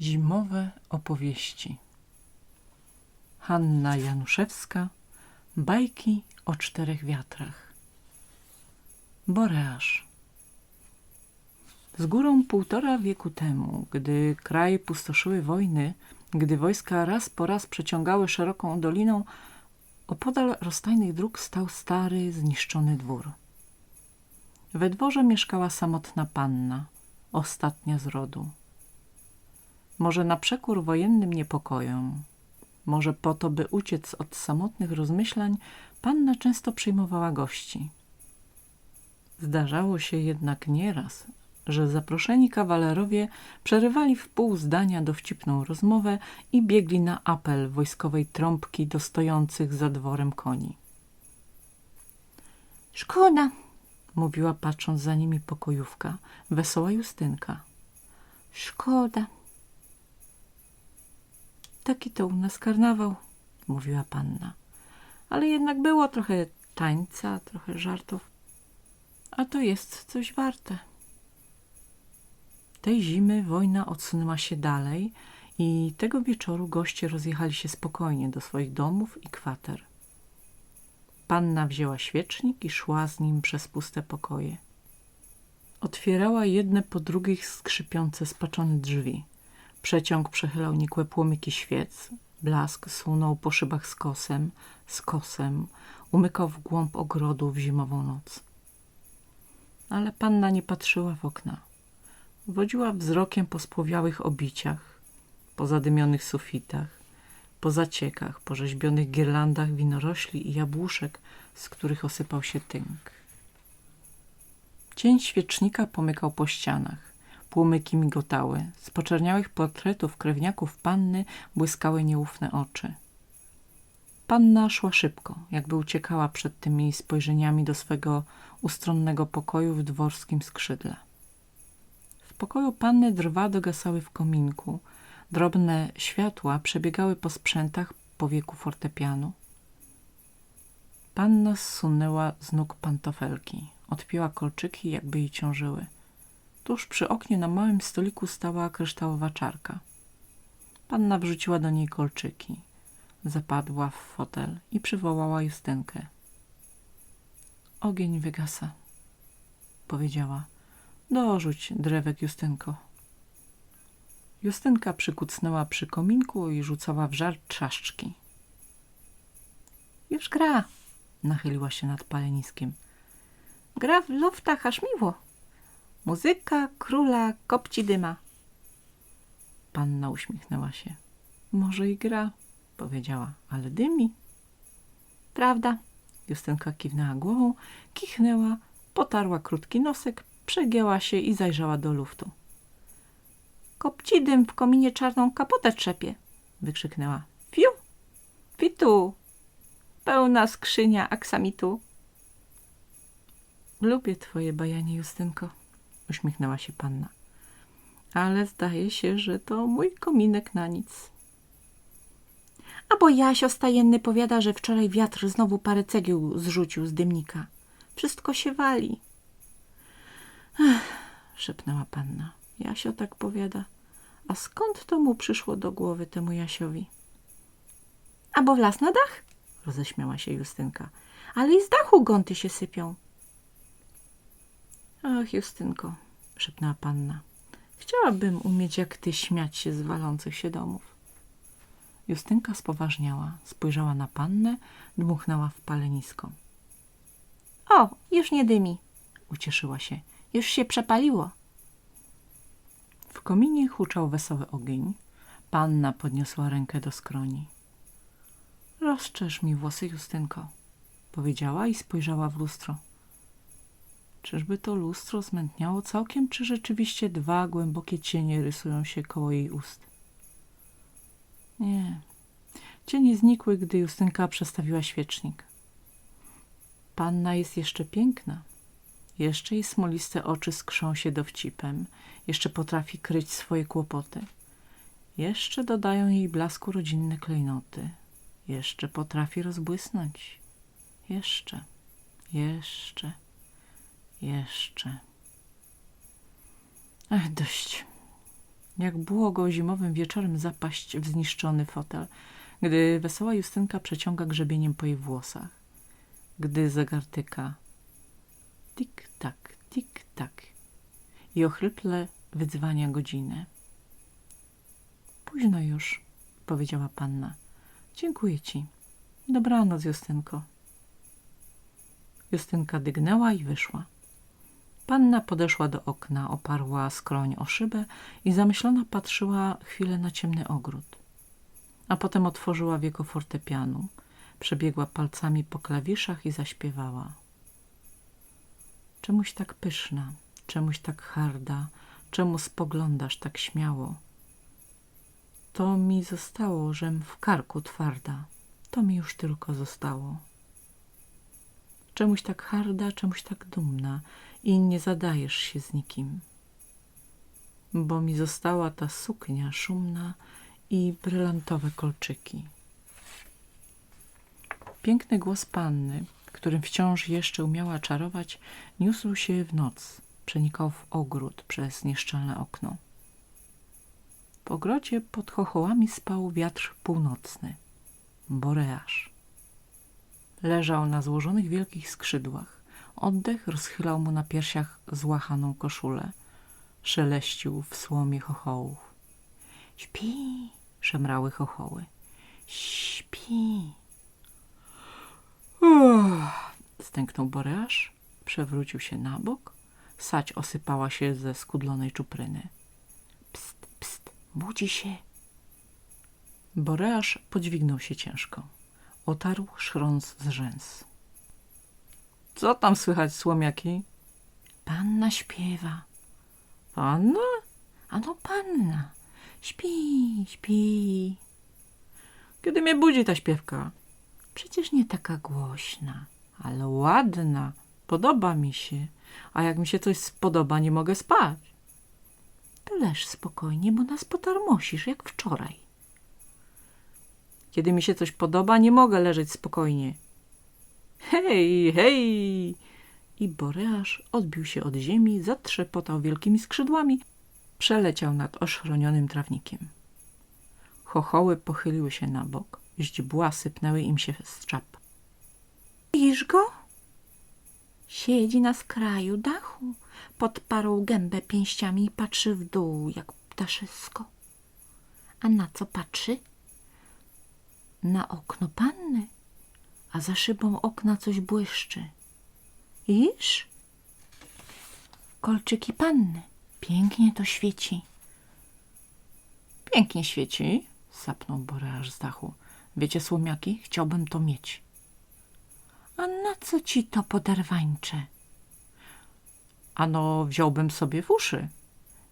Zimowe opowieści Hanna Januszewska Bajki o czterech wiatrach Boreasz Z górą półtora wieku temu, gdy kraj pustoszyły wojny, gdy wojska raz po raz przeciągały szeroką doliną, opodal rozstajnych dróg stał stary, zniszczony dwór. We dworze mieszkała samotna panna, ostatnia z rodu. Może na przekór wojennym niepokojom, może po to, by uciec od samotnych rozmyślań, panna często przyjmowała gości. Zdarzało się jednak nieraz, że zaproszeni kawalerowie przerywali w pół zdania dowcipną rozmowę i biegli na apel wojskowej trąbki do stojących za dworem koni. Szkoda, Mówiła patrząc za nimi pokojówka, wesoła Justynka. szkoda. Taki to u nas karnawał, mówiła panna. Ale jednak było trochę tańca, trochę żartów. A to jest coś warte. Tej zimy wojna odsunęła się dalej i tego wieczoru goście rozjechali się spokojnie do swoich domów i kwater. Panna wzięła świecznik i szła z nim przez puste pokoje. Otwierała jedne po drugich skrzypiące spaczone drzwi. Przeciąg przechylał nikłe płomyki świec, blask sunął po szybach z kosem, z kosem, umykał w głąb ogrodu w zimową noc. Ale panna nie patrzyła w okna. Wodziła wzrokiem po spłowiałych obiciach, po zadymionych sufitach, po zaciekach, po rzeźbionych girlandach winorośli i jabłuszek, z których osypał się tynk. Cień świecznika pomykał po ścianach. Płomyki migotały. Z poczerniałych portretów krewniaków panny błyskały nieufne oczy. Panna szła szybko, jakby uciekała przed tymi spojrzeniami do swego ustronnego pokoju w dworskim skrzydle. W pokoju panny drwa dogasały w kominku. Drobne światła przebiegały po sprzętach po wieku fortepianu. Panna zsunęła z nóg pantofelki. Odpięła kolczyki, jakby jej ciążyły. Tuż przy oknie na małym stoliku stała kryształowa czarka. Panna wrzuciła do niej kolczyki. Zapadła w fotel i przywołała Justynkę. Ogień wygasa, powiedziała. Dorzuć drewek, Justynko. Justynka przykucnęła przy kominku i rzucała w żar trzaszczki. Już gra. Nachyliła się nad paleniskiem. Gra w luftach aż miło. Muzyka króla kopci dyma. Panna uśmiechnęła się. Może i gra, powiedziała, ale dymi. Prawda. Justynka kiwnęła głową, kichnęła, potarła krótki nosek, przegięła się i zajrzała do luftu. Kopci dym w kominie czarną kapotę trzepie. Wykrzyknęła. Fiu. Fitu. Pełna skrzynia aksamitu. Lubię twoje bajanie, Justynko, uśmiechnęła się panna. Ale zdaje się, że to mój kominek na nic. A bo Jasio stajenny powiada, że wczoraj wiatr znowu parę cegieł zrzucił z dymnika. Wszystko się wali. Szepnęła panna. Jasio tak powiada. A skąd to mu przyszło do głowy temu Jasiowi? A bo w las na dach? Roześmiała się Justynka. Ale i z dachu gąty się sypią. Ach, Justynko, szepnęła panna. Chciałabym umieć jak ty śmiać się z walących się domów. Justynka spoważniała, spojrzała na pannę, dmuchnęła w palenisko. O, już nie dymi. Ucieszyła się. Już się przepaliło. W kominie huczał wesoły ogień. Panna podniosła rękę do skroni. Rozczesz mi włosy, Justynko, powiedziała i spojrzała w lustro. Czyżby to lustro zmętniało całkiem, czy rzeczywiście dwa głębokie cienie rysują się koło jej ust? Nie. Cienie znikły, gdy Justynka przestawiła świecznik. Panna jest jeszcze piękna. Jeszcze jej smoliste oczy skrzą się dowcipem. Jeszcze potrafi kryć swoje kłopoty. Jeszcze dodają jej blasku rodzinne klejnoty. Jeszcze potrafi rozbłysnąć. Jeszcze, jeszcze, jeszcze. Ach, dość. Jak błogo zimowym wieczorem zapaść w zniszczony fotel, gdy wesoła Justynka przeciąga grzebieniem po jej włosach. Gdy zegar tyka. Tik-tak, tik-tak. I ochryple wydzwania godzinę. Późno już, powiedziała panna. Dziękuję ci. Dobranoc, Justynko. Justynka dygnęła i wyszła. Panna podeszła do okna, oparła skroń o szybę i zamyślona patrzyła chwilę na ciemny ogród. A potem otworzyła wieko fortepianu, przebiegła palcami po klawiszach i zaśpiewała. Czemuś tak pyszna, czemuś tak harda, czemu spoglądasz tak śmiało? To mi zostało, żem w karku twarda, to mi już tylko zostało. Czemuś tak harda, czemuś tak dumna i nie zadajesz się z nikim. Bo mi została ta suknia szumna i brylantowe kolczyki. Piękny głos panny, którym wciąż jeszcze umiała czarować, niósł się w noc, przenikał w ogród przez nieszczelne okno. W ogrodzie pod chochołami spał wiatr północny, boreasz. Leżał na złożonych wielkich skrzydłach. Oddech rozchylał mu na piersiach złachaną koszulę. Szeleścił w słomie chochołów. Śpi, szemrały chochoły. Śpi. Uff, stęknął Boreasz, przewrócił się na bok. Sać osypała się ze skudlonej czupryny. Pst, pst, budzi się. Boreasz podźwignął się ciężko. Otarł szrąc z rzęs. Co tam słychać, słomiaki? Panna śpiewa. Panna? Ano panna. Śpi, śpi. Kiedy mnie budzi ta śpiewka? Przecież nie taka głośna, ale ładna. Podoba mi się. A jak mi się coś spodoba, nie mogę spać. To leż spokojnie, bo nas potarmosisz, jak wczoraj. Kiedy mi się coś podoba, nie mogę leżeć spokojnie. Hej, hej! I Boreasz odbił się od ziemi, zatrzepotał wielkimi skrzydłami, przeleciał nad oszronionym trawnikiem. Chochoły pochyliły się na bok, źdźbła sypnęły im się z czap. Widzisz go? Siedzi na skraju dachu, podparł gębę pięściami i patrzy w dół, jak ptaszysko. A na co patrzy? Na okno panny, a za szybą okna coś błyszczy. Iż? Kolczyki panny. Pięknie to świeci. Pięknie świeci, sapnął Boreasz z dachu. Wiecie, słomiaki, chciałbym to mieć. A na co ci to poderwańcze? Ano, wziąłbym sobie w uszy.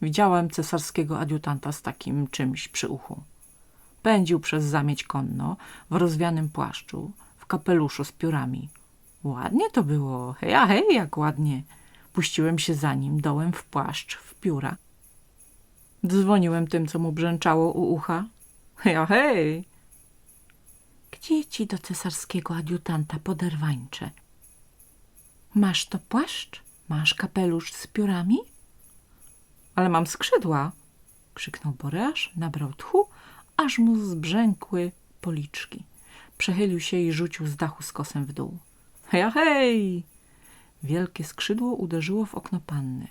Widziałem cesarskiego adiutanta z takim czymś przy uchu. Pędził przez zamieć konno, w rozwianym płaszczu, w kapeluszu z piórami. Ładnie to było, hej, a hej, jak ładnie. Puściłem się za nim dołem w płaszcz, w pióra. Dzwoniłem tym, co mu brzęczało u ucha. Hej, a hej! Gdzie ci do cesarskiego adiutanta poderwańcze? Masz to płaszcz? Masz kapelusz z piórami? Ale mam skrzydła! krzyknął Boreasz, nabrał tchu, aż mu zbrzękły policzki. Przechylił się i rzucił z dachu z kosem w dół. Hej, a hej! Wielkie skrzydło uderzyło w okno panny.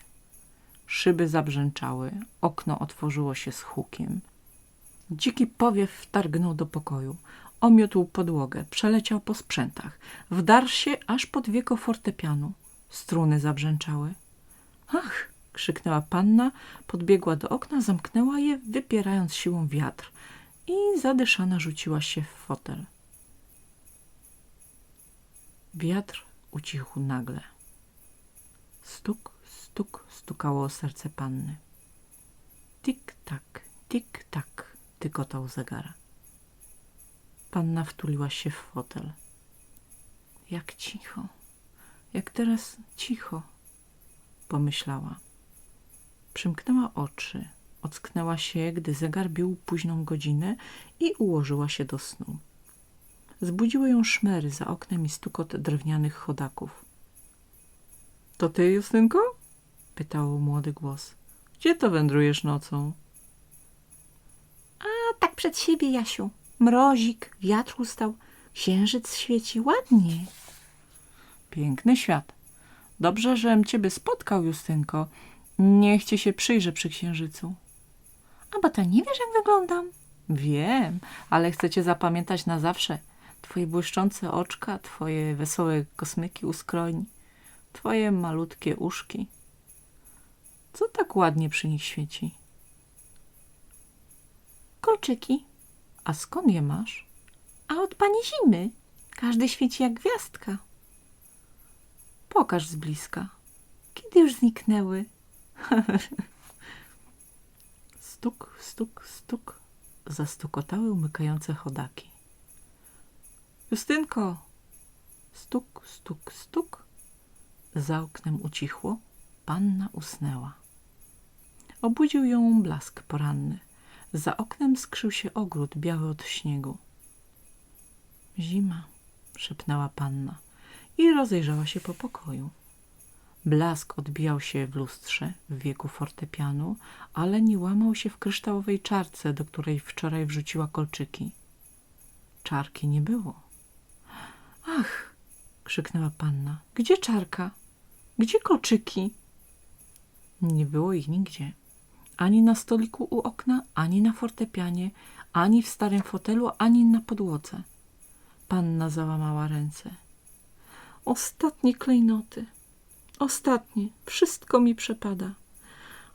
Szyby zabrzęczały, okno otworzyło się z hukiem. Dziki powiew wtargnął do pokoju. Omiótł podłogę, przeleciał po sprzętach. Wdarł się aż pod wieko fortepianu. Struny zabrzęczały. Ach! krzyknęła panna, podbiegła do okna, zamknęła je, wypierając siłą wiatr i zadyszana rzuciła się w fotel. Wiatr ucichł nagle. Stuk, stuk, stukało serce panny. Tik-tak, tik-tak, tykotał zegar. Panna wtuliła się w fotel. Jak cicho, jak teraz cicho, pomyślała. Przymknęła oczy, ocknęła się, gdy zegar bił późną godzinę i ułożyła się do snu. Zbudziły ją szmery za oknem i stukot drewnianych chodaków. To ty, Justynko? pytał młody głos. Gdzie to wędrujesz nocą? przed siebie, Jasiu. Mrozik, wiatr ustał, księżyc świeci ładnie. Piękny świat. Dobrze, żem ciebie spotkał, Justynko. Niech cię się przyjrzę przy księżycu. A bo to nie wiesz, jak wyglądam? Wiem, ale chcę cię zapamiętać na zawsze. Twoje błyszczące oczka, twoje wesołe kosmyki u skroni, twoje malutkie uszki. Co tak ładnie przy nich świeci? Kolczyki. A skąd je masz? A od pani zimy. Każdy świeci jak gwiazdka. Pokaż z bliska. Kiedy już zniknęły? Stuk, stuk, stuk. Zastukotały umykające chodaki. Justynko! Stuk, stuk, stuk. Za oknem ucichło. Panna usnęła. Obudził ją blask poranny. Za oknem skrzył się ogród biały od śniegu. Zima, szepnęła panna i rozejrzała się po pokoju. Blask odbijał się w lustrze w wieku fortepianu, ale nie łamał się w kryształowej czarce, do której wczoraj wrzuciła kolczyki. Czarki nie było. Ach! krzyknęła panna. Gdzie czarka? Gdzie kolczyki? Nie było ich nigdzie. Ani na stoliku u okna, ani na fortepianie, ani w starym fotelu, ani na podłodze. Panna załamała ręce. Ostatnie klejnoty. Ostatnie. Wszystko mi przepada.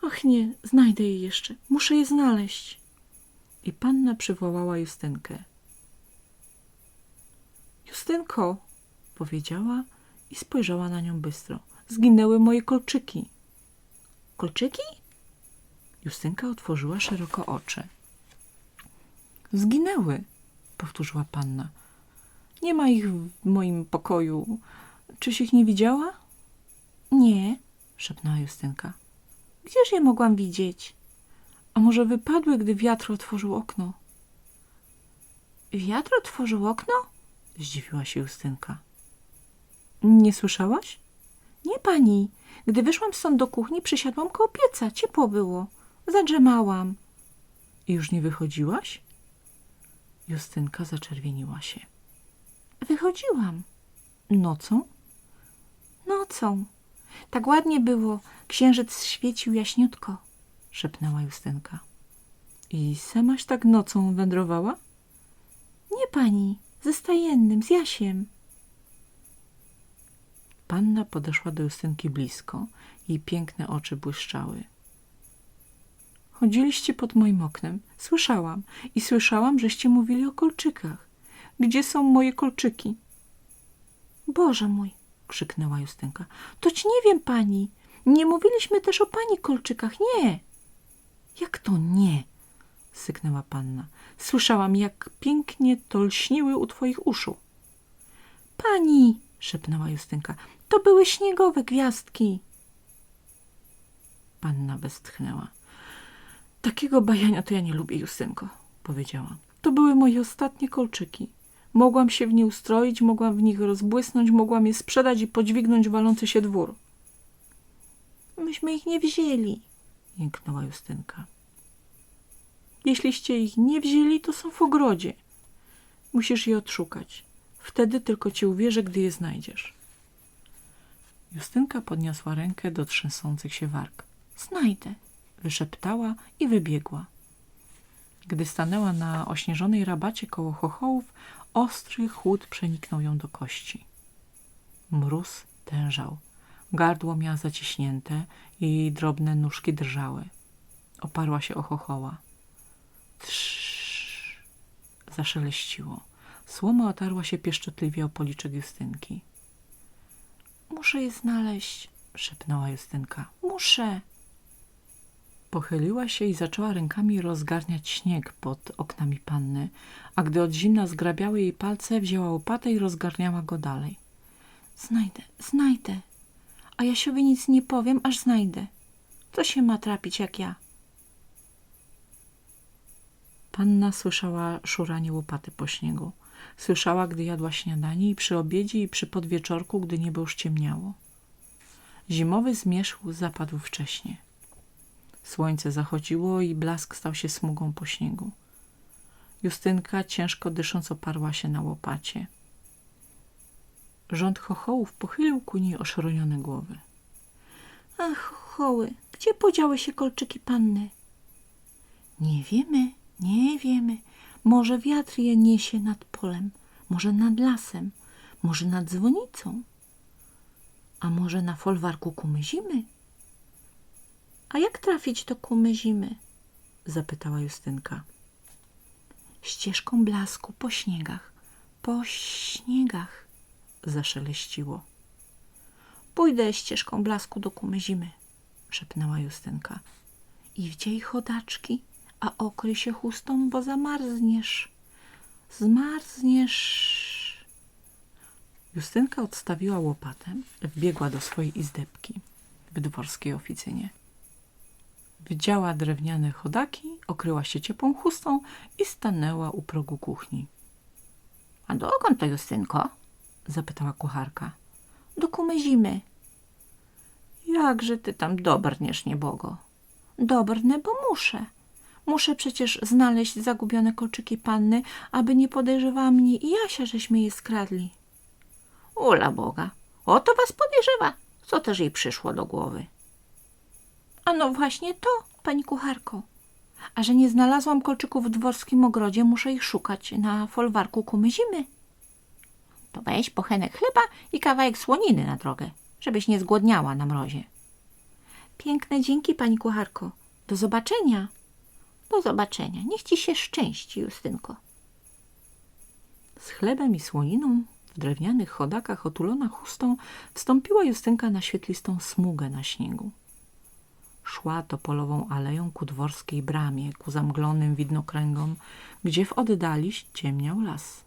Ach nie, znajdę je jeszcze. Muszę je znaleźć. I panna przywołała Justynkę. Justynko, powiedziała i spojrzała na nią bystro. Zginęły moje kolczyki. Kolczyki? Justynka otworzyła szeroko oczy. Zginęły, powtórzyła panna. Nie ma ich w moim pokoju. Czyś ich nie widziała? Nie. szepnęła Justynka. Gdzież je mogłam widzieć? A może wypadły, gdy wiatr otworzył okno? Wiatr otworzył okno? Zdziwiła się Justynka. Nie słyszałaś? Nie, pani. Gdy wyszłam stąd do kuchni, przysiadłam koło pieca. Ciepło było. Zadrzemałam. I już nie wychodziłaś? Justynka zaczerwieniła się. Wychodziłam. Nocą? Nocą. Tak ładnie było. Księżyc świecił jaśniutko. szepnęła Justynka. I samaś tak nocą wędrowała? Nie, pani. Ze stajennym, z Jasiem. Panna podeszła do Justynki blisko. Jej piękne oczy błyszczały. Chodziliście pod moim oknem. Słyszałam. I słyszałam, żeście mówili o kolczykach. Gdzie są moje kolczyki? Boże mój, krzyknęła Justynka. toć nie wiem, pani. Nie mówiliśmy też o pani kolczykach, nie. Jak to nie? syknęła panna. Słyszałam, jak pięknie to lśniły u twoich uszu. Pani, szepnęła Justynka. to były śniegowe gwiazdki. Panna westchnęła. Takiego bajania to ja nie lubię, Justynko, powiedziała. To były moje ostatnie kolczyki. Mogłam się w nie ustroić, mogłam w nich rozbłysnąć, mogłam je sprzedać i podźwignąć walący się dwór. Myśmy ich nie wzięli. Jęknęła Justynka. Jeśliście ich nie wzięli, to są w ogrodzie. Musisz je odszukać. Wtedy tylko ci uwierzę, gdy je znajdziesz. Justynka podniosła rękę do trzęsących się warg. Znajdę. Wyszeptała i wybiegła. Gdy stanęła na ośnieżonej rabacie koło chochołów, ostry chłód przeniknął ją do kości. Mróz tężał. Gardło miała zaciśnięte i drobne nóżki drżały. Oparła się o chochoła. Trz. Zaszeleściło. Słoma otarła się pieszczotliwie o policzek Justynki. Muszę je znaleźć. Szepnęła Justynka. Muszę. Pochyliła się i zaczęła rękami rozgarniać śnieg pod oknami panny, a gdy od zimna zgrabiały jej palce, wzięła łopatę i rozgarniała go dalej. Znajdę, znajdę. A Jasiowi nic nie powiem, aż znajdę. To się ma trapić jak ja. Panna słyszała szuranie łopaty po śniegu. Słyszała, gdy jadła śniadanie i przy obiedzie i przy podwieczorku, gdy niebo już ciemniało. Zimowy zmierzch zapadł wcześnie. Słońce zachodziło i blask stał się smugą po śniegu. Justynka, ciężko dysząc, oparła się na łopacie. Rząd chochołów pochylił ku niej oszronione głowy. Ach, choły, gdzie podziały się kolczyki panny? Nie wiemy, nie wiemy. Może wiatr je niesie nad polem, może nad lasem, może nad dzwonicą, a może na folwarku kumyzimy? A jak trafić do kumyzimy? Zapytała Justynka. Ścieżką blasku po śniegach, po śniegach, Zaszeleściło. pójdę ścieżką blasku do kumyzimy. Szepnęła Justynka. I wdziej chodaczki, a okryj się chustą, bo zamarzniesz. Zmarzniesz. Justynka odstawiła łopatę, wbiegła do swojej izdebki w dworskiej oficynie. Wdziała drewniane chodaki, okryła się ciepłą chustą i stanęła u progu kuchni. — A dokąd to, Justynko? Zapytała kucharka. — Do kumyzimy. — Jakże ty tam dobrniesz, niebogo? — Dobrnę, bo muszę. Muszę przecież znaleźć zagubione kolczyki panny, aby nie podejrzewała mnie i Jasia, żeśmy je skradli. — Ula Boga, oto was podejrzewa. Co też jej przyszło do głowy? — A no właśnie to, pani kucharko. A że nie znalazłam kolczyków w dworskim ogrodzie, muszę ich szukać na folwarku kumyzimy. To weź pochenek chleba i kawałek słoniny na drogę, żebyś nie zgłodniała na mrozie. Piękne dzięki, pani kucharko. Do zobaczenia. Do zobaczenia. Niech ci się szczęści, Justynko. Z chlebem i słoniną w drewnianych chodakach otulona chustą wstąpiła Justynka na świetlistą smugę na śniegu. Szła topolową aleją ku dworskiej bramie, ku zamglonym widnokręgom, gdzie w oddali ciemniał las.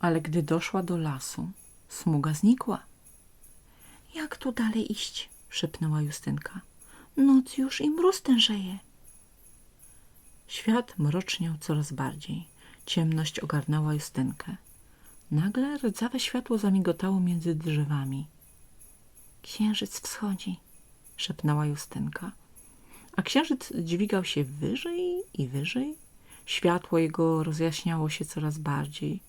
Ale gdy doszła do lasu, smuga znikła. Jak tu dalej iść? Szepnęła Justynka. Noc już i mróz tężeje. Świat mroczniał coraz bardziej. Ciemność ogarnęła Justynkę. Nagle rdzawe światło zamigotało między drzewami. Księżyc wschodzi. Szepnęła Justynka. A księżyc dźwigał się wyżej i wyżej. Światło jego rozjaśniało się coraz bardziej.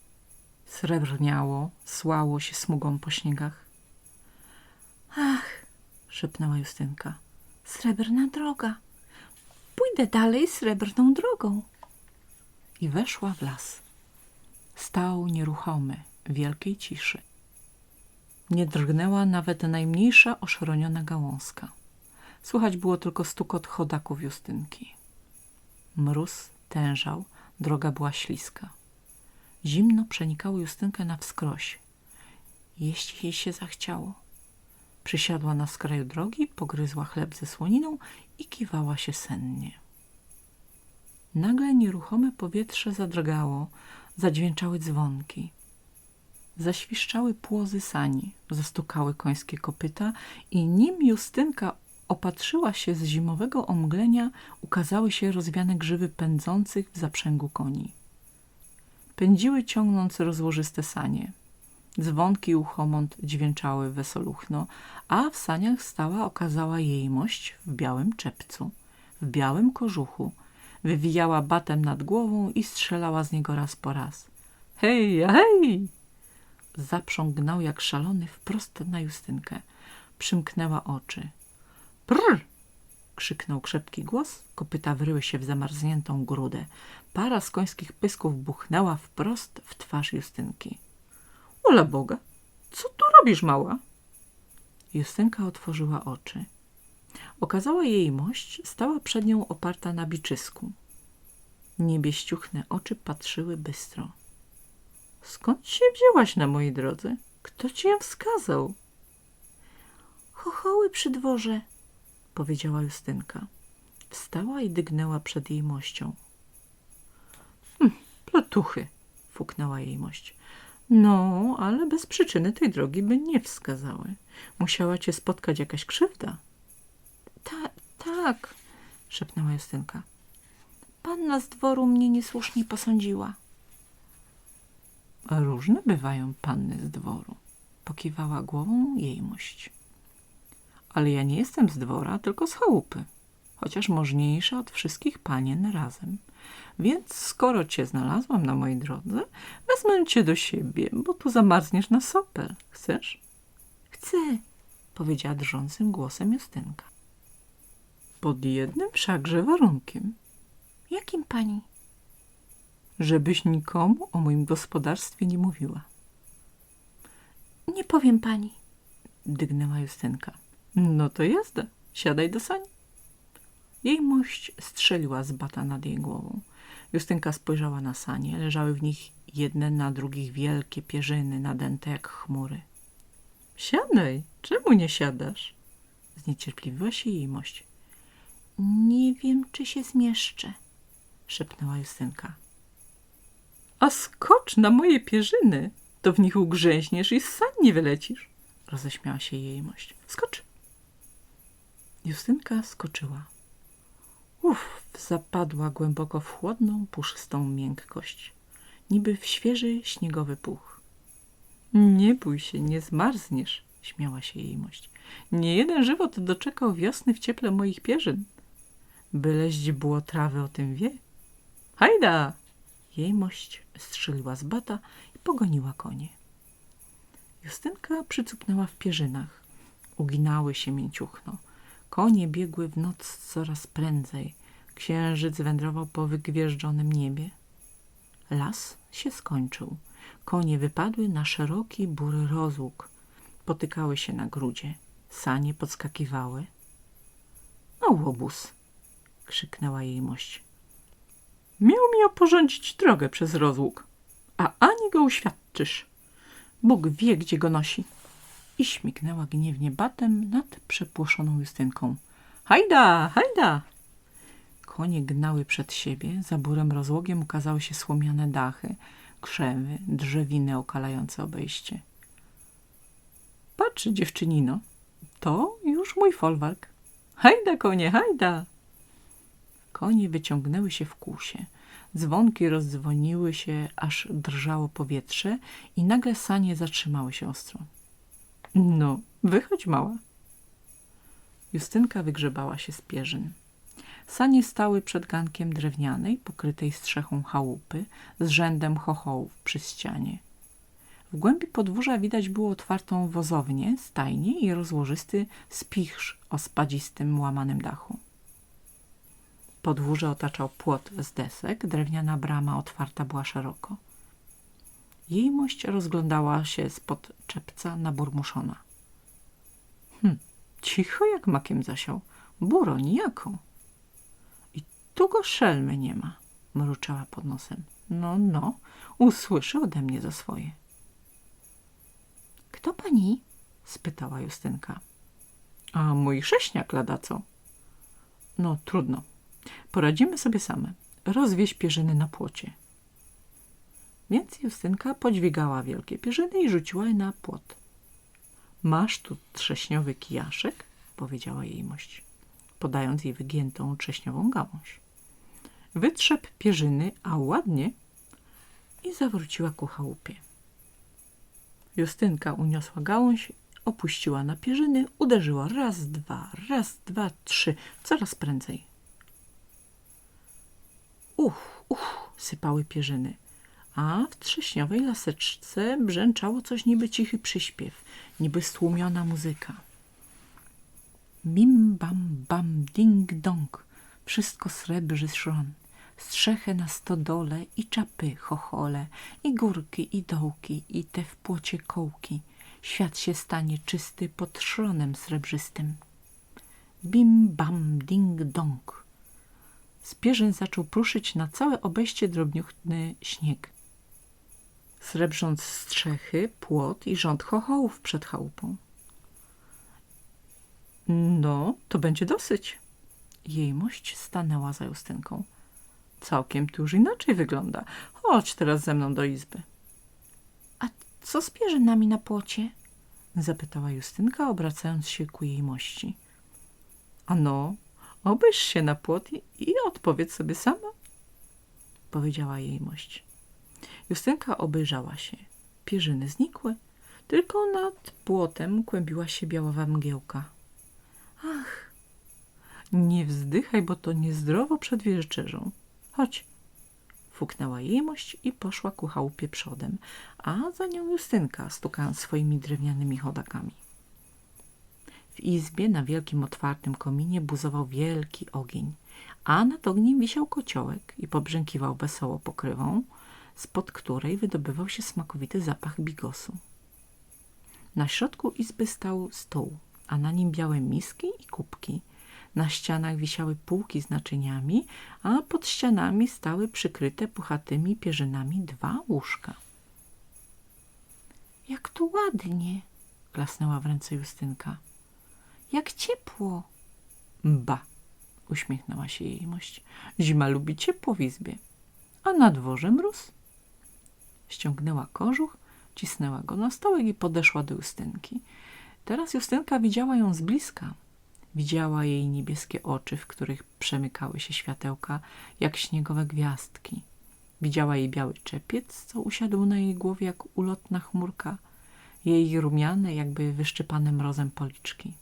Srebrniało, słało się smugą po śniegach. Ach, Szepnęła Justynka. srebrna droga. Pójdę dalej srebrną drogą. I weszła w las. Stał nieruchomy, w wielkiej ciszy. Nie drgnęła nawet najmniejsza oszroniona gałązka. Słychać było tylko stukot chodaków Justynki. Mróz tężał, droga była śliska. Zimno przenikało Justynkę na wskroś. Jeść jej się zachciało. Przysiadła na skraju drogi, pogryzła chleb ze słoniną i kiwała się sennie. Nagle nieruchome powietrze zadrgało, zadźwięczały dzwonki. Zaświszczały płozy sani, zastukały końskie kopyta i nim Justynka opatrzyła się z zimowego omglenia, ukazały się rozwiane grzywy pędzących w zaprzęgu koni. Pędziły ciągnąc rozłożyste sanie. Dzwonki uchomąt dźwięczały wesoluchno, a w saniach stała okazała jejmość w białym czepcu, w białym kożuchu, wywijała batem nad głową i strzelała z niego raz po raz. Hej, hej! Zaprząg gnał jak szalony wprost na Justynkę. Przymknęła oczy. Prr! krzyknął krzepki głos, kopyta wryły się w zamarzniętą grudę. Para z końskich pysków buchnęła wprost w twarz Justynki. Ola Boga, co tu robisz, mała? Justynka otworzyła oczy. Okazała jej mość, stała przed nią oparta na biczysku. Niebieściuchne oczy patrzyły bystro. Skąd się wzięłaś na mojej drodze? Kto ci ją wskazał? Chochoły przy dworze. Powiedziała Justynka. Wstała i dygnęła przed jej mością. Hm, platuchy, fuknęła jej mość. No, ale bez przyczyny tej drogi by nie wskazały. Musiała cię spotkać jakaś krzywda. Ta, tak, szepnęła Justynka. panna z dworu mnie niesłusznie posądziła. Różne bywają panny z dworu. Pokiwała głową jejmość. Ale ja nie jestem z dwora, tylko z chałupy. chociaż możniejsza od wszystkich panien razem. Więc skoro cię znalazłam na mojej drodze, wezmę cię do siebie, bo tu zamarzniesz na sopel. Chcesz? Chcę. Powiedziała drżącym głosem Justynka. Pod jednym wszakże warunkiem, Jakim pani? żebyś nikomu o moim gospodarstwie nie mówiła. Nie powiem pani. dygnęła Justynka. No to jazda, siadaj do sani. Jej mość strzeliła z bata nad jej głową. Justynka spojrzała na sanie, leżały w nich jedne na drugich wielkie pierzyny, nadęte jak chmury. Siadaj, czemu nie siadasz? Zniecierpliwiła się jej mość. Nie wiem, czy się zmieszczę. szepnęła Justynka. A skocz na moje pierzyny, to w nich ugrzęźniesz i z nie wylecisz. Roześmiała się jej mość. Skocz. Justynka skoczyła. Uff, zapadła głęboko w chłodną, puszystą miękkość, niby w świeży, śniegowy puch. Nie bój się, nie zmarzniesz, śmiała się jej mość. Nie jeden żywot doczekał wiosny w cieple moich pierzyn. Byle źdźbło trawy o tym wie. Hajda! Jej mość strzeliła z bata i pogoniła konie. Justynka przycupnęła w pierzynach. Uginały się mięciuchno. Konie biegły w noc coraz prędzej. Księżyc wędrował po wygwieżdżonym niebie. Las się skończył. Konie wypadły na szeroki, bury rozłóg. Potykały się na grudzie. Sanie podskakiwały. No łobuz! krzyknęła jej mość. Miał mi oporządzić drogę przez rozłóg, a ani go uświadczysz. Bóg wie, gdzie go nosi. I śmignęła gniewnie batem nad przepłoszoną Justynką. Hajda, hajda! Konie gnały przed siebie, za burem rozłogiem ukazały się słomiane dachy, krzewy, drzewiny okalające obejście. Patrz, dziewczynino, to już mój folwark. Hajda, konie, hajda! Konie wyciągnęły się w kłusie. Dzwonki rozdzwoniły się, aż drżało powietrze i nagle sanie zatrzymały się ostro. No, wychodź mała. Justynka wygrzebała się z pierzyn. Sanie stały przed gankiem drewnianej, pokrytej strzechą chałupy, z rzędem chochołów przy ścianie. W głębi podwórza widać było otwartą wozownię, stajnię i rozłożysty spichrz o spadzistym, łamanym dachu. Podwórze otaczał płot z desek, drewniana brama otwarta była szeroko. Jej mość rozglądała się spod czepca naburmuszona. Hm, cicho jak makiem zasiał, buro nijako. I tu go szelmy nie ma, mruczała pod nosem. No, no, usłyszy ode mnie za swoje. Kto pani? spytała Justynka. A mój chrześniak lada co? No, trudno. Poradzimy sobie same. Rozwieź pierzyny na płocie. Więc Justynka podźwigała wielkie pierzyny i rzuciła je na płot. Masz tu trześniowy kijaszek? powiedziała jej mość, podając jej wygiętą trześniową gałąź. Wytrzep pierzyny, a ładnie i zawróciła ku chałupie. Justynka uniosła gałąź, opuściła na pierzyny, uderzyła raz, dwa, raz, dwa, trzy, coraz prędzej. Uch, uch, sypały pierzyny, a w trześniowej laseczce brzęczało coś niby cichy przyśpiew, niby stłumiona muzyka. Bim, bam, bam, ding, dong, wszystko srebrzy szron, strzechę na stodole i czapy chochole, i górki, i dołki, i te w płocie kołki. Świat się stanie czysty pod szronem srebrzystym. Bim, bam, ding, dong. Z pierzyn zaczął pruszyć na całe obejście drobniuchny śnieg. Srebrząc strzechy, płot i rząd chochołów przed chałupą. No, to będzie dosyć. Jej mość stanęła za Justynką. Całkiem tu już inaczej wygląda. Chodź teraz ze mną do izby. A co z pierzynami na płocie? Zapytała Justynka, obracając się ku jej mości. Ano, obejrz się na płot i, i odpowiedz sobie sama, powiedziała jej mość. Justynka obejrzała się. Pierzyny znikły, tylko nad płotem kłębiła się białowa mgiełka. Ach, Nie wzdychaj, bo to niezdrowo przed wieczerzą. Chodź. Fuknęła jejmość i poszła ku chałupie przodem, a za nią Justynka, stukając swoimi drewnianymi chodakami. W izbie na wielkim otwartym kominie buzował wielki ogień, a nad ogniem wisiał kociołek i pobrzękiwał wesoło pokrywą, spod której wydobywał się smakowity zapach bigosu. Na środku izby stał stół, a na nim białe miski i kubki. Na ścianach wisiały półki z naczyniami, a pod ścianami stały przykryte puchatymi pierzynami dwa łóżka. Jak tu ładnie, Klasnęła w ręce Justynka. jak ciepło. Ba, uśmiechnęła się jejmość. Zima lubi ciepło w izbie, a na dworze mróz. Ściągnęła kożuch, cisnęła go na stołek i podeszła do Justynki. Teraz Justynka widziała ją z bliska. Widziała jej niebieskie oczy, w których przemykały się światełka, jak śniegowe gwiazdki. Widziała jej biały czepiec, co usiadł na jej głowie jak ulotna chmurka, jej rumiane, jakby wyszczypane mrozem policzki.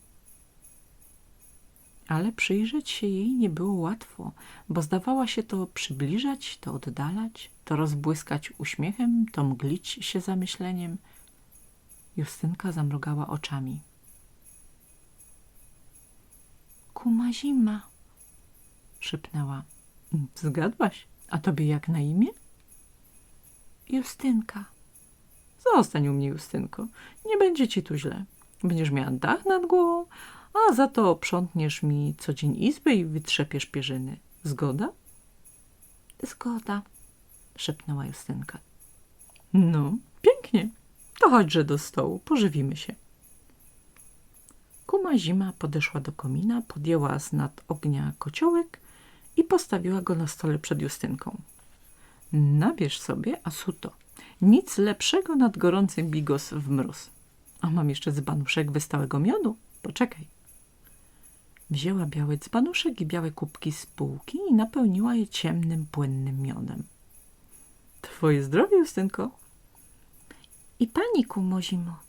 Ale przyjrzeć się jej nie było łatwo, bo zdawała się to przybliżać, to oddalać, to rozbłyskać uśmiechem, to mglić się zamyśleniem. Justynka zamrugała oczami. Kuma zima. Szepnęła. Zgadłaś? A tobie jak na imię? Justynka. Zostań u mnie, Justynko. Nie będzie ci tu źle. Będziesz miała dach nad głową, a za to oprzątniesz mi co dzień izbę i wytrzepiesz pierzyny. Zgoda? Zgoda. szepnęła Justynka. No, pięknie. To chodźże do stołu, pożywimy się. Kuma zima podeszła do komina, podjęła z nad ognia kociołek i postawiła go na stole przed Justynką. Nabierz sobie, a suto. Nic lepszego nad gorącym bigos w mróz. A mam jeszcze dzbanuszek wystałego miodu. Poczekaj. Wzięła biały dzbanuszek i białe kubki z półki i napełniła je ciemnym, płynnym miodem. Twoje zdrowie, Justynko. I pani kumo zimo.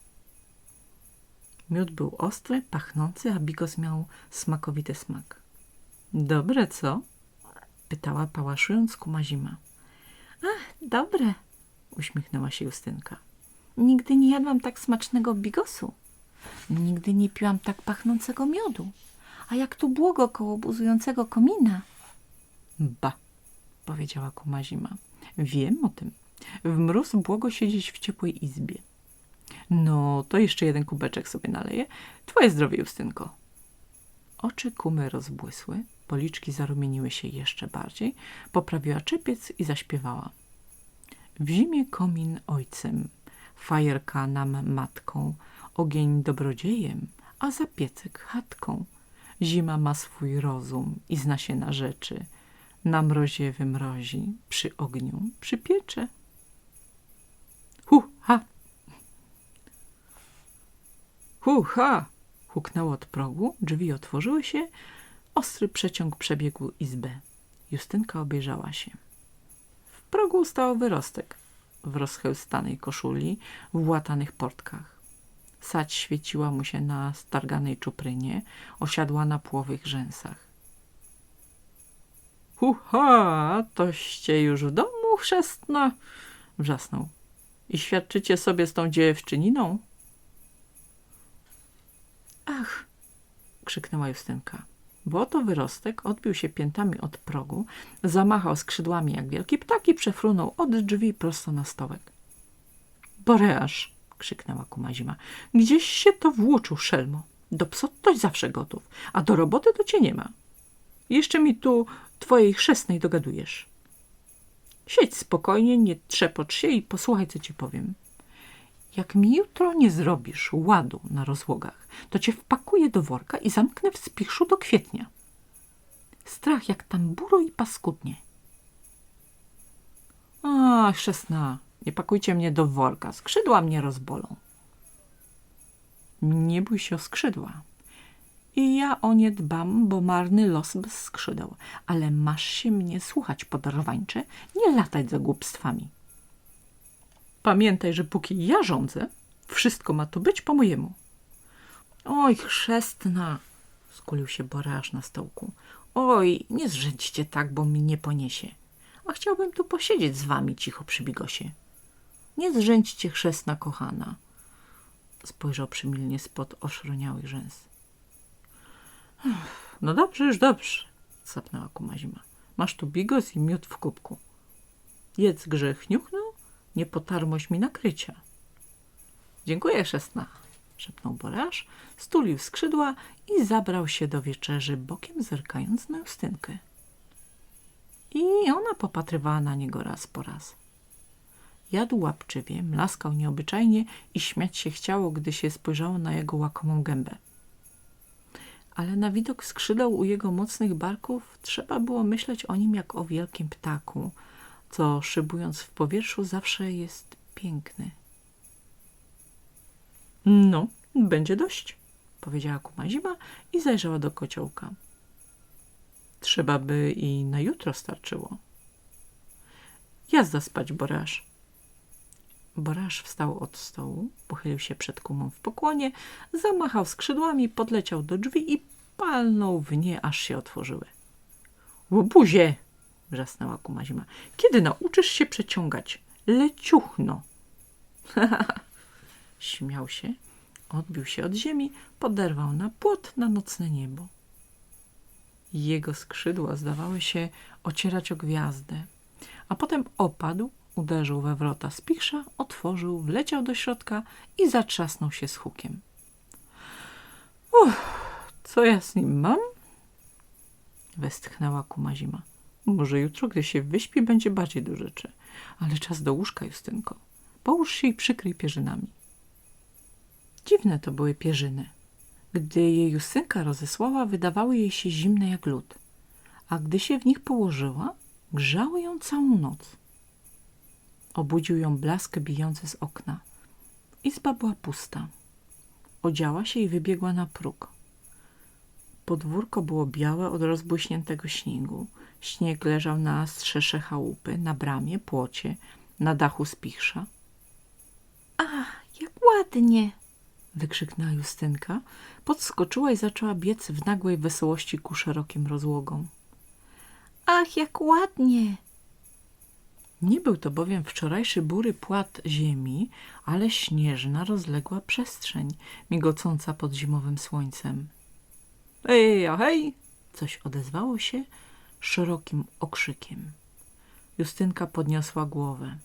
Miód był ostry, pachnący, a bigos miał smakowity smak. Dobre, co? Pytała, pałaszując kuma zima. Dobre. Uśmiechnęła się Justynka. Nigdy nie jadłam tak smacznego bigosu. Nigdy nie piłam tak pachnącego miodu. A jak tu błogo koło buzującego komina. Ba, powiedziała kuma zima. Wiem o tym. W mróz błogo siedzieć w ciepłej izbie. No, to jeszcze jeden kubeczek sobie naleję. Twoje zdrowie, Justynko. Oczy kumy rozbłysły, policzki zarumieniły się jeszcze bardziej, poprawiła czepiec i zaśpiewała. W zimie komin ojcem, fajerka nam matką, ogień dobrodziejem, a zapiecek chatką. Zima ma swój rozum i zna się na rzeczy. Na mrozie wymrozi, przy ogniu przypiecze. Hu, ha! Hu, ha! Huknęło od progu, drzwi otworzyły się, ostry przeciąg przebiegł izbę. Justynka obejrzała się. W progu stał wyrostek w rozchełstanej koszuli, w łatanych portkach. Sać świeciła mu się na starganej czuprynie, osiadła na płowych rzęsach. Huha, toście już w domu chrzestna, wrzasnął. I świadczycie sobie z tą dziewczyniną? Ach, krzyknęła Justynka. Bo oto wyrostek odbił się piętami od progu, zamachał skrzydłami jak wielki ptak i przefrunął od drzwi prosto na stołek. Boreasz, krzyknęła kumazima, gdzieś się to włóczył, szelmo. Do psottoś zawsze gotów, a do roboty to cię nie ma. Jeszcze mi tu twojej chrzestnej dogadujesz. Siedź spokojnie, nie trzepocz się i posłuchaj, co ci powiem. Jak mi jutro nie zrobisz ładu na rozłogach, to cię wpakuję do worka i zamknę w spichrzu do kwietnia. Strach jak tam buro i paskudnie. A, chrzestna, nie pakujcie mnie do worka, skrzydła mnie rozbolą. Nie bój się o skrzydła. I ja o nie dbam, bo marny los bez skrzydeł, ale masz się mnie słuchać, podarwańcze, nie latać za głupstwami. Pamiętaj, że póki ja rządzę, wszystko ma tu być po mojemu. Oj, chrzestna, skulił się Boreasz na stołku. Oj, nie zrzędźcie tak, bo mi nie poniesie. A chciałbym tu posiedzieć z wami cicho przy bigosie. Nie zrzędźcie chrzestna kochana. Spojrzał przymilnie spod oszroniałych rzęs. No dobrze, już dobrze, sapnęła kumazima. Masz tu bigos i miód w kubku. Jedz grzech niuchnął, nie potarmoś mi nakrycia. Dziękuję, szesna, szepnął Borasz, stulił skrzydła i zabrał się do wieczerzy, bokiem zerkając na Justynkę. I ona popatrywała na niego raz po raz. Jadł łapczywie, mlaskał nieobyczajnie i śmiać się chciało, gdy się spojrzało na jego łakomą gębę. Ale na widok skrzydeł u jego mocnych barków trzeba było myśleć o nim jak o wielkim ptaku, co szybując w powietrzu zawsze jest piękny. No, będzie dość, powiedziała kumazima i zajrzała do kociołka. Trzeba by i na jutro starczyło. Jazda spać, Borasz. Borasz wstał od stołu, pochylił się przed kumą w pokłonie, zamachał skrzydłami, podleciał do drzwi i palnął w nie, aż się otworzyły. Łobuzie! wrzasnęła kumazima. Kiedy nauczysz się przeciągać? Leciuchno! Śmiał się, odbił się od ziemi, poderwał na płot na nocne niebo. Jego skrzydła zdawały się ocierać o gwiazdę, a potem opadł, uderzył we wrota spichrza, otworzył, wleciał do środka i zatrzasnął się z hukiem. Uff, co ja z nim mam? Westchnęła kumazima. Może jutro, gdy się wyśpi, będzie bardziej do rzeczy. Ale czas do łóżka, Justynko. Połóż się i przykryj pierzynami. Dziwne to były pierzyny. Gdy je Justynka rozesłała, wydawały jej się zimne jak lód. A gdy się w nich położyła, grzały ją całą noc. Obudził ją blask bijący z okna. Izba była pusta. Odziała się i wybiegła na próg. Podwórko było białe od rozbłyśniętego śniegu. Śnieg leżał na strzesze chałupy, na bramie, płocie, na dachu spichrza. Ach, jak ładnie! Wykrzyknęła Justynka, podskoczyła i zaczęła biec w nagłej wesołości ku szerokim rozłogom. Ach, jak ładnie! Nie był to bowiem wczorajszy bury płat ziemi, ale śnieżna, rozległa przestrzeń, migocąca pod zimowym słońcem. Ej, a hej! Coś odezwało się szerokim okrzykiem. Justynka podniosła głowę.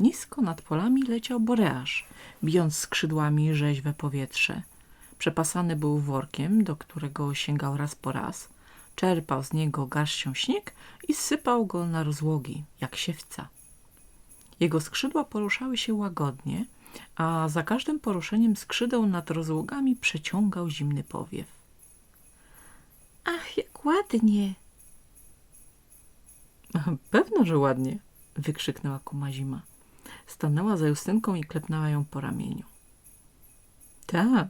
Nisko nad polami leciał boreasz, bijąc skrzydłami rzeźwe powietrze. Przepasany był workiem, do którego sięgał raz po raz. Czerpał z niego garścią śnieg i sypał go na rozłogi, jak siewca. Jego skrzydła poruszały się łagodnie, a za każdym poruszeniem skrzydeł nad rozłogami przeciągał zimny powiew. Ach, jak ładnie! Pewno, że ładnie, wykrzyknęła kumazima. Stanęła za Justynką i klepnęła ją po ramieniu. Tak,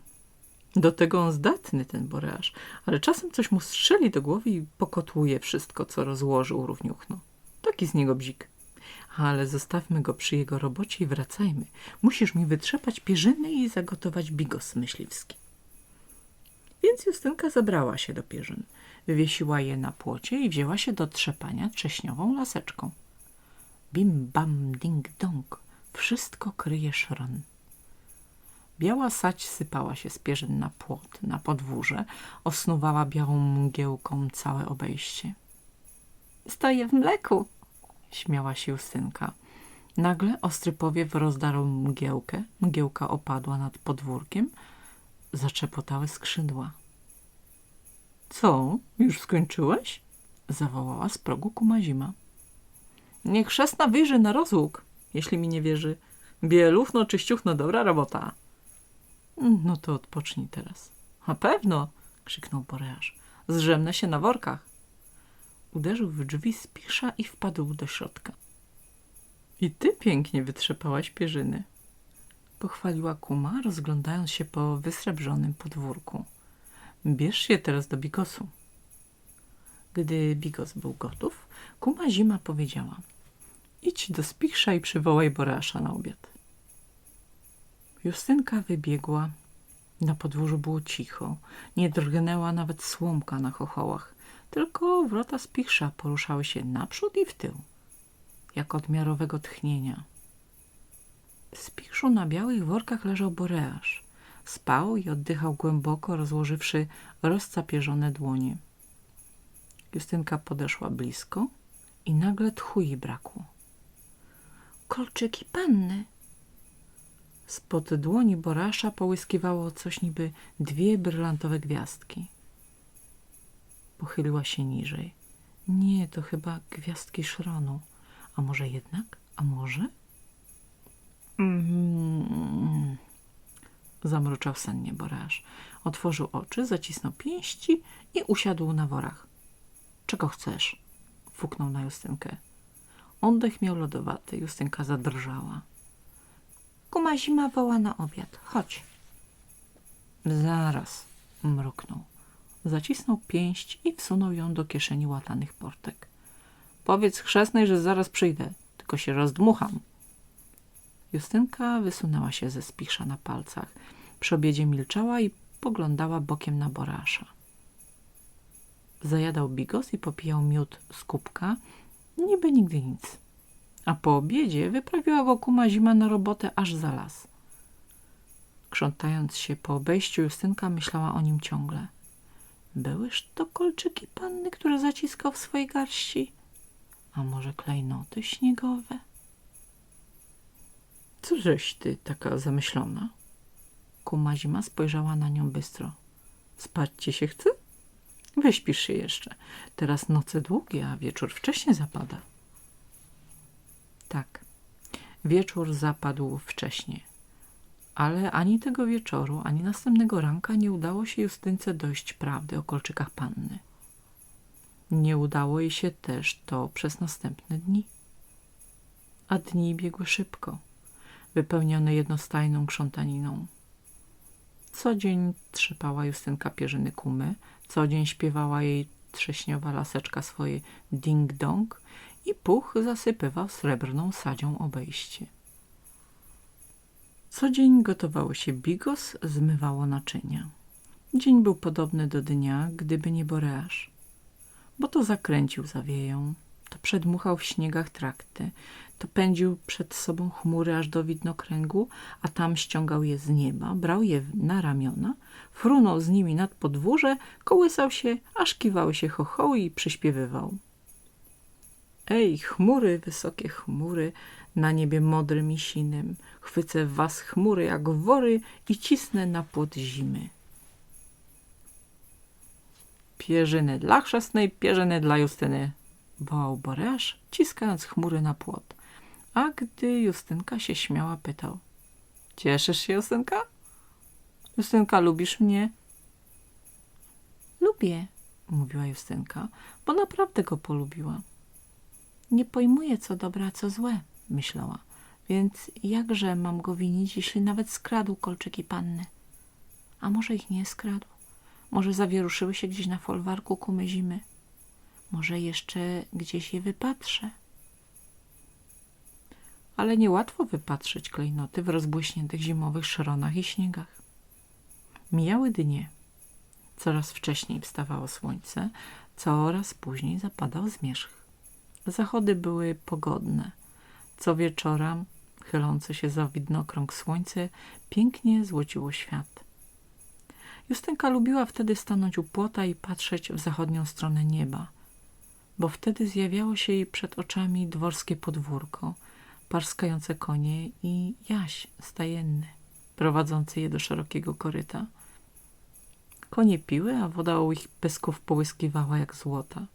do tego on zdatny, ten boreasz, ale czasem coś mu strzeli do głowy i pokotłuje wszystko, co rozłożył równiuchno. Taki z niego bzik. Ale zostawmy go przy jego robocie i wracajmy. Musisz mi wytrzepać pierzyny i zagotować bigos myśliwski. Więc Justynka zabrała się do pierzyn. Wywiesiła je na płocie i wzięła się do trzepania trześniową laseczką. Bim, bam, ding, dong. Wszystko kryje szron. Biała sać sypała się z pierzyn na płot, na podwórze, osnuwała białą mgiełką całe obejście. Stoję w mleku! Śmiała się Justynka. Nagle ostry powiew rozdarł mgiełkę, mgiełka opadła nad podwórkiem, zaczepotały skrzydła. Co, już skończyłeś? zawołała z progu kumazima. Niech szesna wyjrzy na rozłóg, jeśli mi nie wierzy. Bielówno czyściuchno, dobra robota. No to odpocznij teraz. A pewno, krzyknął Boreasz. Zrzemnę się na workach. Uderzył w drzwi spisza i wpadł do środka. I ty pięknie wytrzepałaś pierzyny. Pochwaliła kuma, rozglądając się po wysrebrzonym podwórku. Bierz się teraz do bigosu. Gdy bigos był gotów, kuma zima powiedziała idź do spichrza i przywołaj Boreasza na obiad. Justynka wybiegła, Na podwórzu było cicho. Nie drgnęła nawet słomka na chochołach. Tylko wrota spichrza poruszały się naprzód i w tył, jak od miarowego tchnienia. W spichrzu na białych workach leżał Boreasz. Spał i oddychał głęboko, rozłożywszy rozcapierzone dłonie. Justynka podeszła blisko i nagle tchu jej brakło. Kolczyki panny. Spod dłoni Borasza połyskiwało coś niby dwie brylantowe gwiazdki. Pochyliła się niżej. Nie, to chyba gwiazdki szronu. A może jednak? A może? Mm. Zamruczał sennie Borasz. Otworzył oczy, zacisnął pięści i usiadł na worach. Czego chcesz? Fuknął na Justynkę. Oddech miał lodowaty. Justynka zadrżała. Kuma zima woła na obiad. Chodź. Zaraz, mruknął. Zacisnął pięść i wsunął ją do kieszeni łatanych portek. Powiedz chrzestnej, że zaraz przyjdę, tylko się rozdmucham. Justynka wysunęła się ze spichrza na palcach. Przy obiedzie milczała i poglądała bokiem na Borasza. Zajadał bigos i popijał miód z kubka, niby nigdy nic. A po obiedzie wyprawiła go kuma zima na robotę aż za las. Krzątając się po obejściu, Justynka myślała o nim ciągle. Byłyż to kolczyki panny, które zaciskał w swojej garści? A może klejnoty śniegowe? Co żeś ty taka zamyślona? Kuma zima spojrzała na nią bystro. Spać ci się chce? Wyśpisz się jeszcze. Teraz noce długie, a wieczór wcześnie zapada. Tak, wieczór zapadł wcześnie. Ale ani tego wieczoru, ani następnego ranka nie udało się Justynce dojść prawdy o kolczykach panny. Nie udało jej się też to przez następne dni. A dni biegły szybko, wypełnione jednostajną krzątaniną. Co dzień trzepała Justynka pierzyny kumy, co dzień śpiewała jej trześniowa laseczka swoje ding-dong i puch zasypywał srebrną sadzią obejście. Co dzień gotowało się bigos, zmywało naczynia. Dzień był podobny do dnia, gdyby nie Boreasz. Bo to zakręcił zawieją, to przedmuchał w śniegach trakty, to pędził przed sobą chmury aż do widnokręgu, a tam ściągał je z nieba, brał je na ramiona, frunął z nimi nad podwórze, kołysał się, aż kiwały się chochoły i przyśpiewywał. Ej, chmury, wysokie chmury, na niebie modrym i sinym, chwycę w was chmury jak wory i cisnę na płot zimy. Pierzyny dla chrzestnej, pierzyny dla Justyny, wołał Boreasz, ciskając chmury na płot. A gdy Justynka się śmiała, pytał. Cieszysz się, Justynka? Justynka, lubisz mnie? Lubię, Mówiła Justynka, bo naprawdę go polubiła. Nie pojmuję co dobre, a co złe, myślała. Więc jakże mam go winić, jeśli nawet skradł kolczyki panny? A może ich nie skradł? Może zawieruszyły się gdzieś na folwarku kumy zimy? Może jeszcze gdzieś je wypatrzę? ale niełatwo wypatrzeć klejnoty w rozbłyśniętych zimowych szronach i śniegach. Mijały dnie. Coraz wcześniej wstawało słońce, coraz później zapadał zmierzch. Zachody były pogodne. Co wieczora, chylące się za widnokrąg słońce, pięknie złociło świat. Justynka lubiła wtedy stanąć u płota i patrzeć w zachodnią stronę nieba, bo wtedy zjawiało się jej przed oczami dworskie podwórko, parskające konie i jaś stajenny, prowadzący je do szerokiego koryta. Konie piły, a woda u ich pysków połyskiwała jak złota.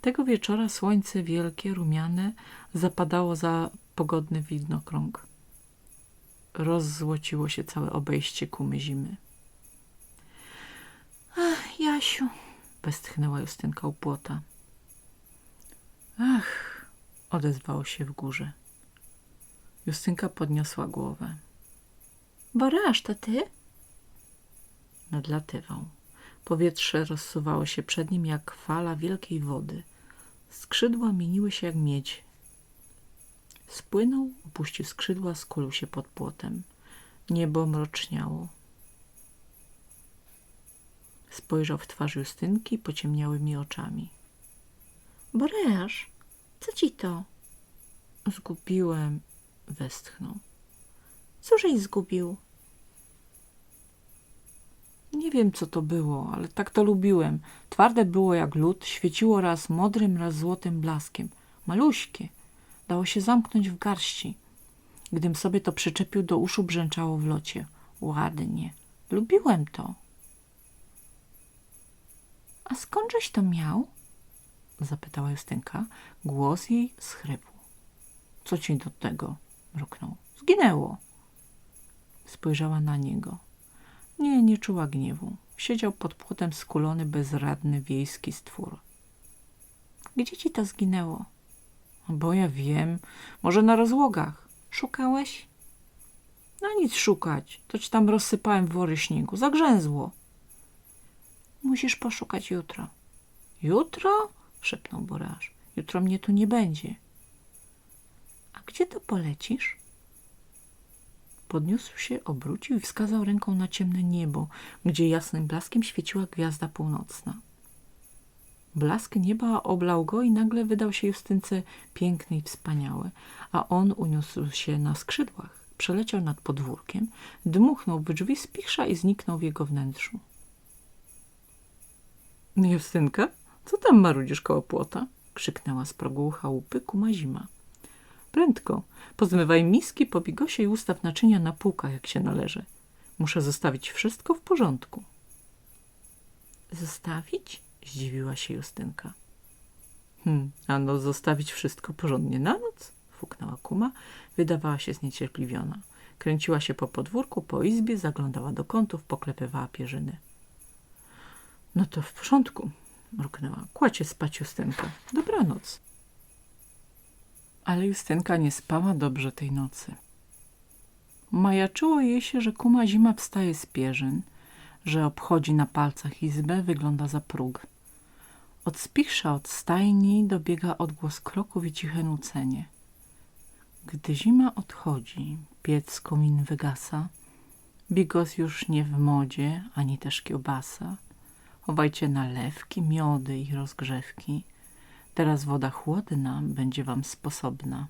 Tego wieczora słońce wielkie, rumiane, zapadało za pogodny widnokrąg. Rozzłociło się całe obejście kumy zimy. Ach, Jasiu, Westchnęła Justynka u płota. Ach, odezwało się w górze. Justynka podniosła głowę. Boreasz to ty? Nadlatywał. Powietrze rozsuwało się przed nim jak fala wielkiej wody. Skrzydła mieniły się jak miedź. Spłynął, opuścił skrzydła, skulił się pod płotem. Niebo mroczniało. Spojrzał w twarz Justynki pociemniałymi oczami. Boreasz, co ci to? Zgubiłem, westchnął. Cóżeś zgubił? Nie wiem, co to było, ale tak to lubiłem. Twarde było jak lód, świeciło raz modrym, raz złotym blaskiem. Maluśkie. Dało się zamknąć w garści. Gdym sobie to przyczepił do uszu, brzęczało w locie. Ładnie. Lubiłem to. A skądżeś to miał? Zapytała Justynka. Głos jej schrypł. Co ci do tego? Mruknął. Zginęło. Spojrzała na niego. Nie, nie czuła gniewu. Siedział pod płotem skulony, bezradny wiejski stwór. Gdzie ci to zginęło? Bo ja wiem, może na rozłogach. Szukałeś? No nic szukać, to ci tam rozsypałem wory śniegu. Zagrzęzło. Musisz poszukać jutro. Jutro? szepnął Boraż. Jutro mnie tu nie będzie. A gdzie to polecisz? Podniósł się, obrócił i wskazał ręką na ciemne niebo, gdzie jasnym blaskiem świeciła gwiazda północna. Blask nieba oblał go i nagle wydał się Justynce piękny i wspaniały, a on uniósł się na skrzydłach, przeleciał nad podwórkiem, dmuchnął w drzwi spichrza i zniknął w jego wnętrzu. Justynka, co tam marudzisz koło płota? krzyknęła z progu chałupy kuma zima. Prędko, pozmywaj miski po bigosie i ustaw naczynia na półkach, jak się należy. Muszę zostawić wszystko w porządku. Zostawić? Zdziwiła się Justynka. Hm, ano zostawić wszystko porządnie na noc? Fuknęła kuma. Wydawała się zniecierpliwiona. Kręciła się po podwórku, po izbie, zaglądała do kątów, poklepywała pierzyny. No to w porządku, mruknęła. Kładzie spać Justynka. Dobranoc. Ale Justynka nie spała dobrze tej nocy. Majaczyło jej się, że kuma zima wstaje z pierzyn, że obchodzi na palcach izbę, wygląda za próg. Od spichrza, od stajni dobiega odgłos kroków i ciche nucenie. Gdy zima odchodzi, piec komin wygasa, bigos już nie w modzie, ani też kiełbasa. Chowajcie nalewki, miody i rozgrzewki. Teraz woda chłodna będzie wam sposobna.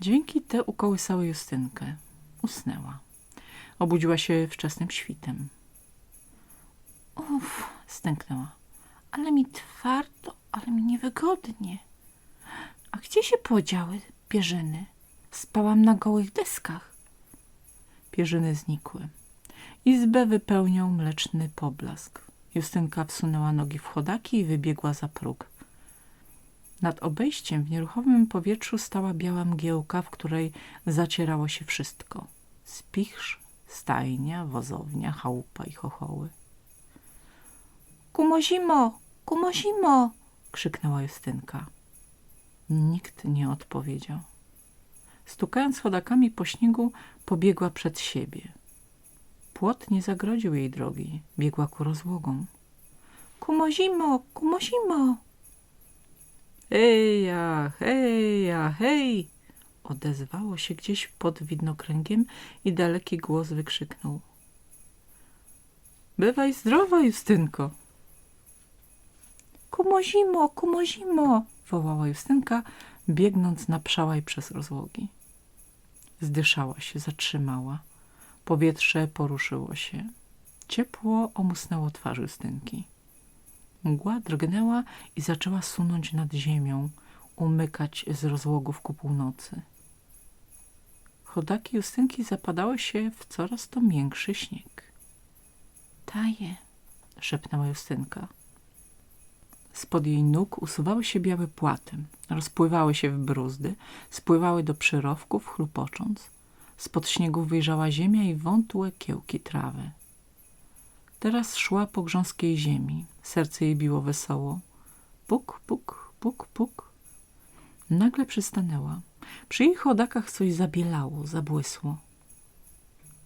Dźwięki te ukołysały Justynkę. Usnęła. Obudziła się wczesnym świtem. Uff, stęknęła. Ale mi twardo, ale mi niewygodnie. A gdzie się podziały pierzyny? Spałam na gołych deskach. Pierzyny znikły. Izbę wypełniał mleczny poblask. Justynka wsunęła nogi w chodaki i wybiegła za próg. Nad obejściem w nieruchomym powietrzu stała biała mgiełka, w której zacierało się wszystko. Spichrz, stajnia, wozownia, chałupa i chochoły. Kumozimo, kumozimo! krzyknęła Justynka. Nikt nie odpowiedział. Stukając chodakami po śniegu, pobiegła przed siebie. Płot nie zagrodził jej drogi. Biegła ku rozłogom. Kumozimo, kumozimo! Heja, heja, hej! Odezwało się gdzieś pod widnokręgiem i daleki głos wykrzyknął. Bywaj zdrowa, Justynko! Kumozimo, kumozimo! wołała Justynka, biegnąc na przełaj przez rozłogi. Zdyszała się, zatrzymała. Powietrze poruszyło się. Ciepło omusnęło twarz Justynki. Mgła drgnęła i zaczęła sunąć nad ziemią, umykać z rozłogów ku północy. Chodaki Justynki zapadały się w coraz to większy śnieg. Taje, szepnęła Justynka. Spod jej nóg usuwały się białe płaty, rozpływały się w bruzdy, spływały do przyrowków, chlupocząc. Spod śniegu wyjrzała ziemia i wątłe kiełki trawy. Teraz szła po grząskiej ziemi. Serce jej biło wesoło. Puk, puk, puk, puk. Nagle przystanęła. Przy jej chodakach coś zabielało, zabłysło.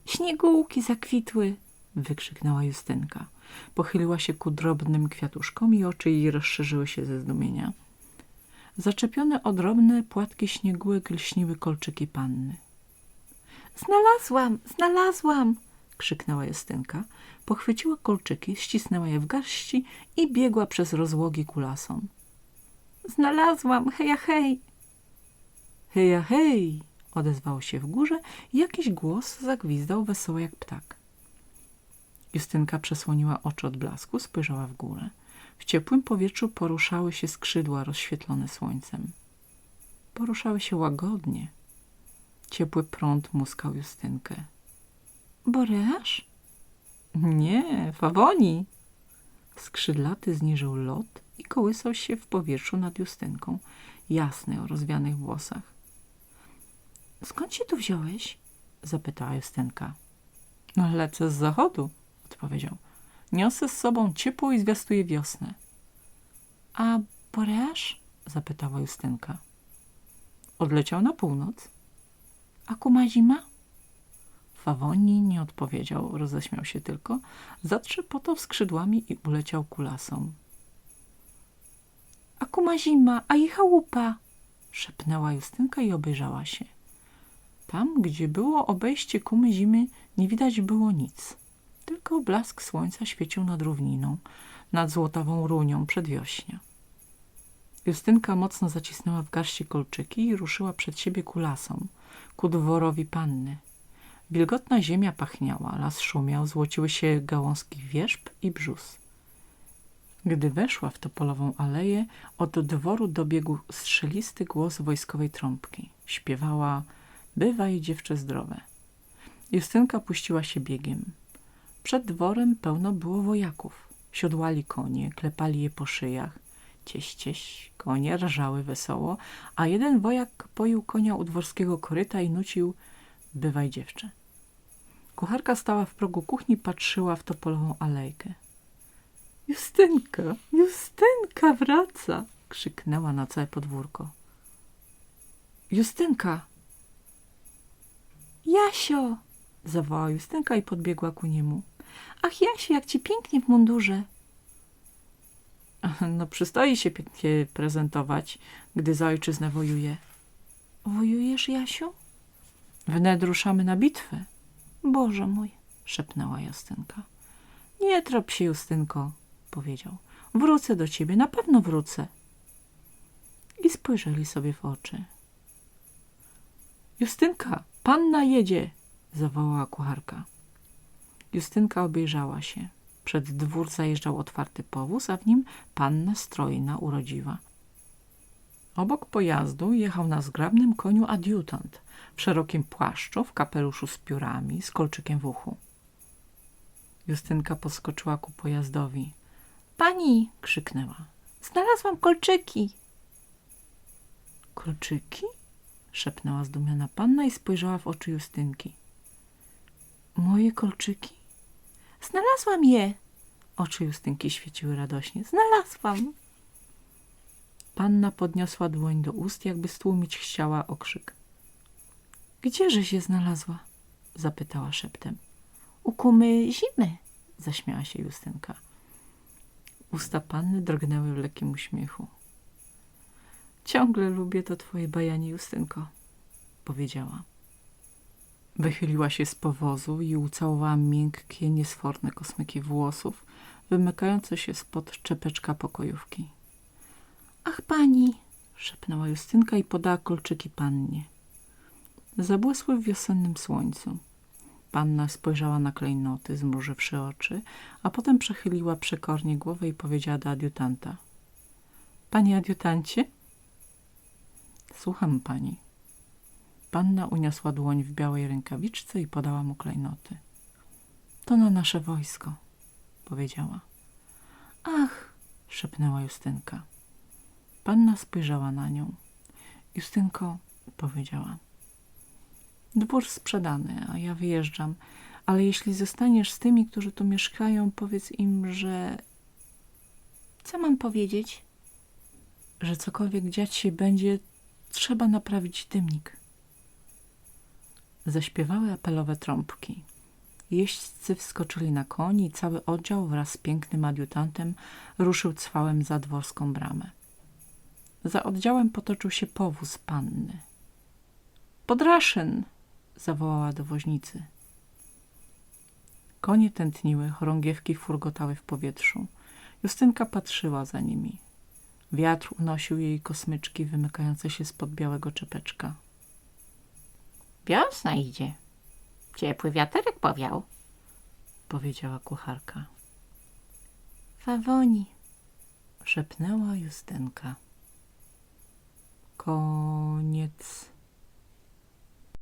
śniegułki zakwitły! wykrzyknęła Justynka. Pochyliła się ku drobnym kwiatuszkom i oczy jej rozszerzyły się ze zdumienia. Zaczepione o drobne płatki śniegułek lśniły kolczyki panny. Znalazłam, znalazłam! krzyknęła Justynka, pochwyciła kolczyki, ścisnęła je w garści i biegła przez rozłogi kulason. Znalazłam, heja hej! Heja hej! odezwało się w górze i jakiś głos zagwizdał wesoło jak ptak. Justynka przesłoniła oczy od blasku, spojrzała w górę. W ciepłym powietrzu poruszały się skrzydła rozświetlone słońcem. Poruszały się łagodnie. Ciepły prąd muskał Justynkę. Boreasz? Nie, fawoni! Skrzydlaty zniżył lot i kołysał się w powietrzu nad Justynką, jasny o rozwianych włosach. Skąd się tu wziąłeś? zapytała Justynka. No, lecę z zachodu, odpowiedział. Niosę z sobą ciepło i zwiastuję wiosnę. A Boreasz? zapytała Justynka. Odleciał na północ. A kuma zima? Fawoni nie odpowiedział, roześmiał się tylko, zatrzepotał skrzydłami i uleciał kulasą. A kuma zima, a i chałupa? Szepnęła Justynka i obejrzała się. Tam, gdzie było obejście kumy zimy, nie widać było nic. Tylko blask słońca świecił nad równiną, nad złotawą runią przedwiośnia. Justynka mocno zacisnęła w garści kolczyki i ruszyła przed siebie kulasą, ku dworowi panny. Wilgotna ziemia pachniała, las szumiał, złociły się gałązki wierzb i brzus. Gdy weszła w topolową aleję, od dworu dobiegł strzelisty głos wojskowej trąbki. Śpiewała Bywaj dziewczę zdrowe. Justynka puściła się biegiem. Przed dworem pełno było wojaków. Siodłali konie, klepali je po szyjach. Cieś, cieś, konie rżały wesoło, a jeden wojak poił konia u dworskiego koryta i nucił Bywaj dziewczę. Kucharka stała w progu kuchni, patrzyła w topolową alejkę. Justynka, Justynka wraca! krzyknęła na całe podwórko. Justynka! Jasio! zawołała Justynka i podbiegła ku niemu. Ach, Jasio, jak ci pięknie w mundurze! No przystoi się pięknie prezentować, gdy za ojczyznę wojuje. Wojujesz, Jasiu? Wnet ruszamy na bitwę, Boże mój! szepnęła Justynka. Nie trop się, Justynko, powiedział. Wrócę do ciebie, na pewno wrócę. I spojrzeli sobie w oczy. Justynka, panna jedzie, zawołała kucharka. Justynka obejrzała się. Przed dwór zajeżdżał otwarty powóz, a w nim panna strojna, urodziwa. Obok pojazdu jechał na zgrabnym koniu adiutant, w szerokim płaszczu, w kapeluszu z piórami, z kolczykiem w uchu. Justynka poskoczyła ku pojazdowi. Pani! Krzyknęła. Znalazłam kolczyki! Kolczyki? Szepnęła zdumiona panna i spojrzała w oczy Justynki. Moje kolczyki? Znalazłam je! Oczy Justynki świeciły radośnie. Znalazłam! Panna podniosła dłoń do ust, jakby stłumić chciała okrzyk. Gdzieżeś je znalazła? Zapytała szeptem. U kumy zimy! Zaśmiała się Justynka. Usta panny drgnęły w lekkim uśmiechu. Ciągle lubię to twoje bajanie, Justynko, powiedziała. Wychyliła się z powozu i ucałowała miękkie, niesforne kosmyki włosów, wymykające się spod czepeczka pokojówki. Ach, pani! Szepnęła Justynka i podała kolczyki pannie. Zabłysły w wiosennym słońcu. Panna spojrzała na klejnoty, zmrużywszy oczy, a potem przechyliła przekornie głowę i powiedziała do adiutanta. Panie adiutancie? Słucham pani. Panna uniosła dłoń w białej rękawiczce i podała mu klejnoty. To na nasze wojsko, powiedziała. Ach! Szepnęła Justynka. Panna spojrzała na nią. Justynko, powiedziała. Dwór sprzedany, a ja wyjeżdżam, ale jeśli zostaniesz z tymi, którzy tu mieszkają, powiedz im, że, Co mam powiedzieć? że cokolwiek dziać się będzie, trzeba naprawić dymnik. Zaśpiewały apelowe trąbki. Jeźdźcy wskoczyli na koni i cały oddział wraz z pięknym adiutantem ruszył cwałem za dworską bramę. Za oddziałem potoczył się powóz panny. Podraszyn! zawołała do woźnicy. Konie tętniły, chorągiewki furgotały w powietrzu. Justynka patrzyła za nimi. Wiatr unosił jej kosmyczki wymykające się spod białego czepeczka. Wiosna idzie. Ciepły wiaterek powiał. Powiedziała kucharka. Fawoni. Szepnęła Justynka. Koniec.